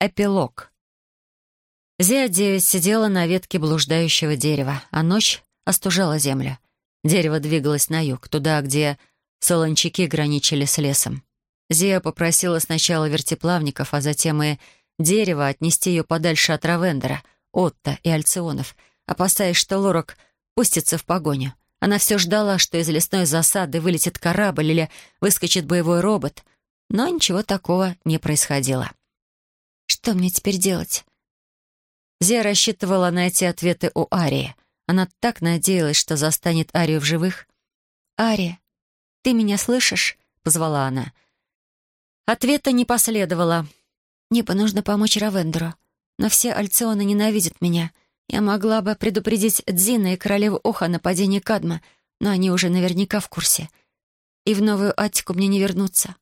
Эпилог. Зия-9 сидела на ветке блуждающего дерева, а ночь остужала землю. Дерево двигалось на юг, туда, где солончаки граничили с лесом. Зия попросила сначала вертеплавников, а затем и дерево отнести ее подальше от Равендера, Отто и Альционов, опасаясь, что Лорак пустится в погоню. Она все ждала, что из лесной засады вылетит корабль или выскочит боевой робот, но ничего такого не происходило. Что мне теперь делать? Зия рассчитывала найти ответы у Арии. Она так надеялась, что застанет Арию в живых. «Ария, ты меня слышишь?» — позвала она. Ответа не последовало. «Небо нужно помочь Равендеру, но все альционы ненавидят меня. Я могла бы предупредить Дзина и королеву Оха о нападении Кадма, но они уже наверняка в курсе. И в новую Аттику мне не вернуться.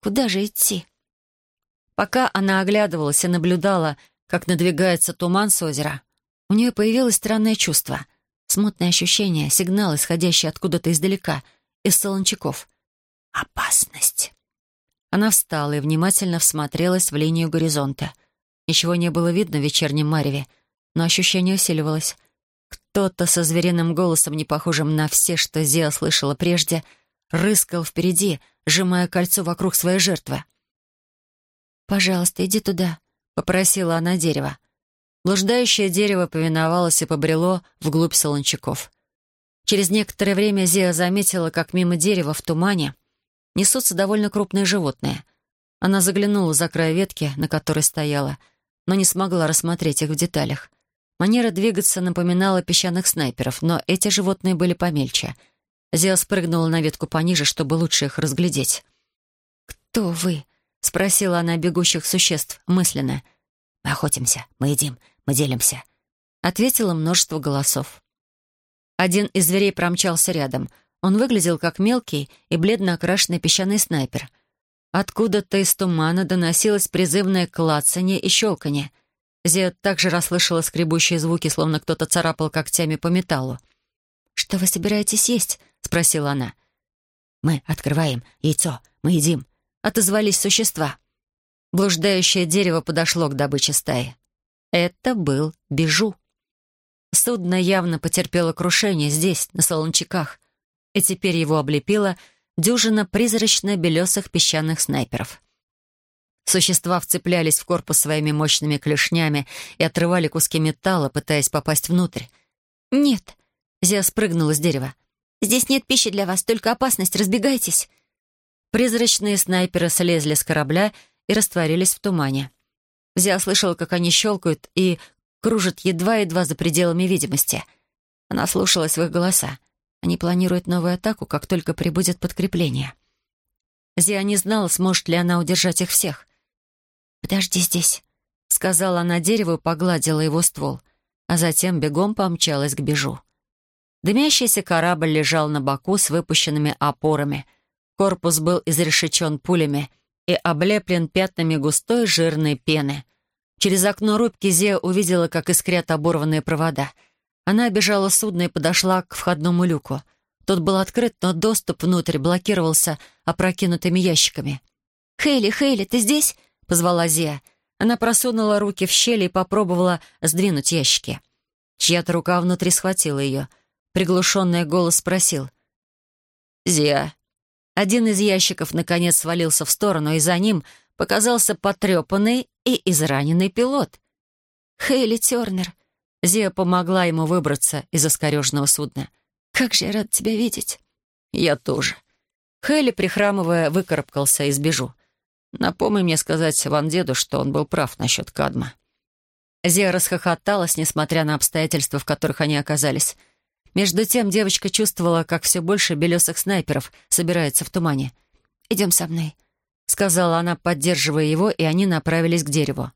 Куда же идти?» Пока она оглядывалась и наблюдала, как надвигается туман с озера, у нее появилось странное чувство. Смутное ощущение, сигнал, исходящий откуда-то издалека, из солончаков. «Опасность!» Она встала и внимательно всмотрелась в линию горизонта. Ничего не было видно в вечернем мареве, но ощущение усиливалось. Кто-то со звериным голосом, не похожим на все, что Зия слышала прежде, рыскал впереди, сжимая кольцо вокруг своей жертвы. «Пожалуйста, иди туда», — попросила она дерево. Блуждающее дерево повиновалось и побрело вглубь солончаков. Через некоторое время Зия заметила, как мимо дерева в тумане несутся довольно крупные животные. Она заглянула за край ветки, на которой стояла, но не смогла рассмотреть их в деталях. Манера двигаться напоминала песчаных снайперов, но эти животные были помельче. Зия спрыгнула на ветку пониже, чтобы лучше их разглядеть. «Кто вы?» — спросила она бегущих существ мысленно. «Мы охотимся, мы едим, мы делимся», — ответило множество голосов. Один из зверей промчался рядом. Он выглядел как мелкий и бледно окрашенный песчаный снайпер. Откуда-то из тумана доносилось призывное клацанье и щелканье. Зия также расслышала скребущие звуки, словно кто-то царапал когтями по металлу. «Что вы собираетесь есть?» — спросила она. «Мы открываем яйцо, мы едим», отозвались существа. Блуждающее дерево подошло к добыче стаи. Это был Бежу. Судно явно потерпело крушение здесь, на Солончаках, и теперь его облепила дюжина призрачно-белесых песчаных снайперов. Существа вцеплялись в корпус своими мощными клешнями и отрывали куски металла, пытаясь попасть внутрь. «Нет», — Зия спрыгнула с дерева. «Здесь нет пищи для вас, только опасность, разбегайтесь». Призрачные снайперы слезли с корабля и растворились в тумане. Зия слышала, как они щелкают и кружат едва-едва за пределами видимости. Она слушалась в их голоса. Они планируют новую атаку, как только прибудет подкрепление. Зия не знала, сможет ли она удержать их всех. «Подожди здесь», — сказала она дереву и погладила его ствол, а затем бегом помчалась к бежу. Дымящийся корабль лежал на боку с выпущенными опорами — Корпус был изрешечен пулями и облеплен пятнами густой жирной пены. Через окно рубки Зея увидела, как искрят оборванные провода. Она обежала судно и подошла к входному люку. Тот был открыт, но доступ внутрь блокировался опрокинутыми ящиками. «Хейли, Хейли, ты здесь?» — позвала Зия. Она просунула руки в щели и попробовала сдвинуть ящики. Чья-то рука внутри схватила ее. Приглушенный голос спросил. «Зия, один из ящиков, наконец, свалился в сторону, и за ним показался потрепанный и израненный пилот. «Хейли Тернер!» Зия помогла ему выбраться из оскореженного судна. «Как же я рад тебя видеть!» «Я тоже». Хейли, прихрамывая, выкарабкался и сбежу. «Напомни мне сказать Ван Деду, что он был прав насчет Кадма». Зия расхохоталась, несмотря на обстоятельства, в которых они оказались — между тем девочка чувствовала, как все больше белесых снайперов собирается в тумане. «Идем со мной», — сказала она, поддерживая его, и они направились к дереву.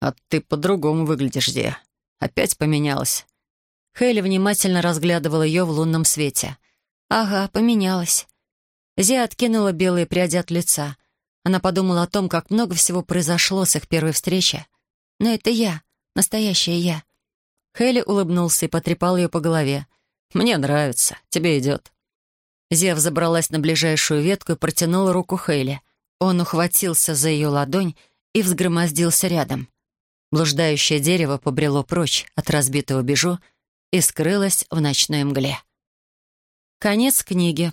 «А ты по-другому выглядишь, Зия. Опять поменялась». Хейли внимательно разглядывала ее в лунном свете. «Ага, поменялась». Зия откинула белые пряди от лица. Она подумала о том, как много всего произошло с их первой встречи. «Но это я, настоящая я. Хейли улыбнулся и потрепал ее по голове. «Мне нравится. Тебе идет». Зев забралась на ближайшую ветку и протянула руку Хейли. Он ухватился за ее ладонь и взгромоздился рядом. Блуждающее дерево побрело прочь от разбитого бежу и скрылось в ночной мгле. Конец книги.